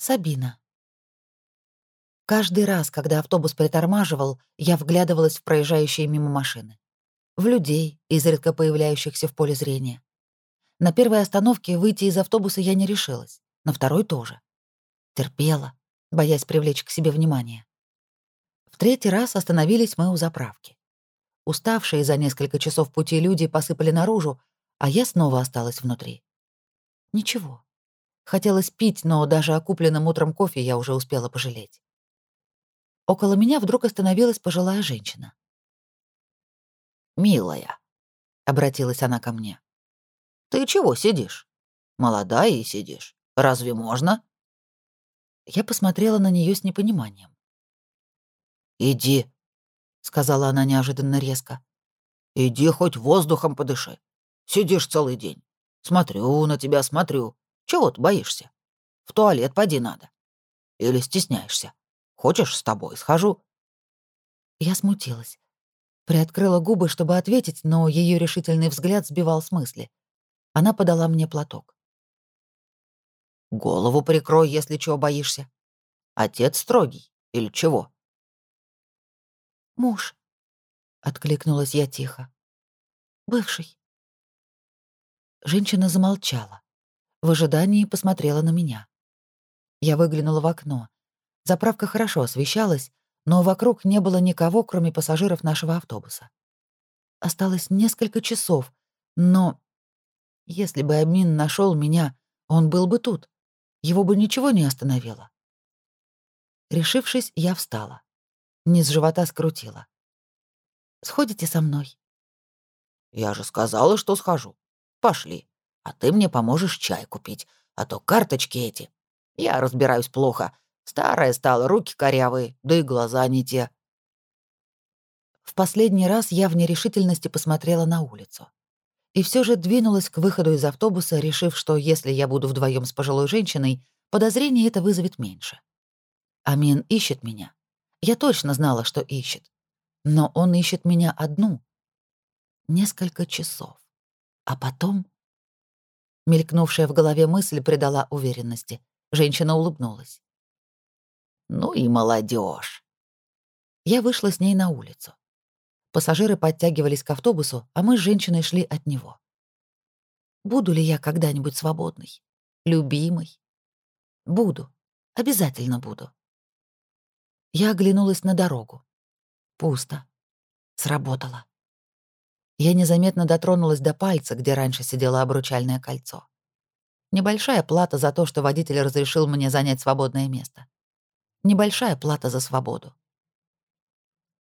Сабина. Каждый раз, когда автобус притормаживал, я вглядывалась в проезжающие мимо машины. В людей, изредка появляющихся в поле зрения. На первой остановке выйти из автобуса я не решилась, на второй тоже. Терпела, боясь привлечь к себе внимание. В третий раз остановились мы у заправки. Уставшие за несколько часов пути люди посыпали наружу, а я снова осталась внутри. Ничего. Хотелось пить, но даже о купленном утром кофе я уже успела пожалеть. Около меня вдруг остановилась пожилая женщина. «Милая», — обратилась она ко мне, — «ты чего сидишь? Молодая и сидишь. Разве можно?» Я посмотрела на нее с непониманием. «Иди», — сказала она неожиданно резко. «Иди хоть воздухом подыши. Сидишь целый день. Смотрю на тебя, смотрю. Чего ты боишься? В туалет поди надо. Или стесняешься? Хочешь, с тобой схожу?» Я смутилась. Приоткрыла губы, чтобы ответить, но ее решительный взгляд сбивал с мысли. Она подала мне платок. «Голову прикрой, если чего боишься. Отец строгий. Или чего?» «Муж», — откликнулась я тихо. «Бывший». Женщина замолчала в ожидании посмотрела на меня. Я выглянула в окно. Заправка хорошо освещалась, но вокруг не было никого, кроме пассажиров нашего автобуса. Осталось несколько часов, но если бы Амин нашел меня, он был бы тут. Его бы ничего не остановило. Решившись, я встала. Низ живота скрутила. «Сходите со мной?» «Я же сказала, что схожу. Пошли» а ты мне поможешь чай купить, а то карточки эти. Я разбираюсь плохо. Старая стала, руки корявые, да и глаза не те». В последний раз я в нерешительности посмотрела на улицу. И все же двинулась к выходу из автобуса, решив, что если я буду вдвоем с пожилой женщиной, подозрение это вызовет меньше. Амин ищет меня. Я точно знала, что ищет. Но он ищет меня одну. Несколько часов. А потом Мелькнувшая в голове мысль придала уверенности. Женщина улыбнулась. «Ну и молодежь. Я вышла с ней на улицу. Пассажиры подтягивались к автобусу, а мы с женщиной шли от него. Буду ли я когда-нибудь свободной? Любимой? Буду. Обязательно буду. Я оглянулась на дорогу. Пусто. Сработало. Я незаметно дотронулась до пальца, где раньше сидело обручальное кольцо. Небольшая плата за то, что водитель разрешил мне занять свободное место. Небольшая плата за свободу.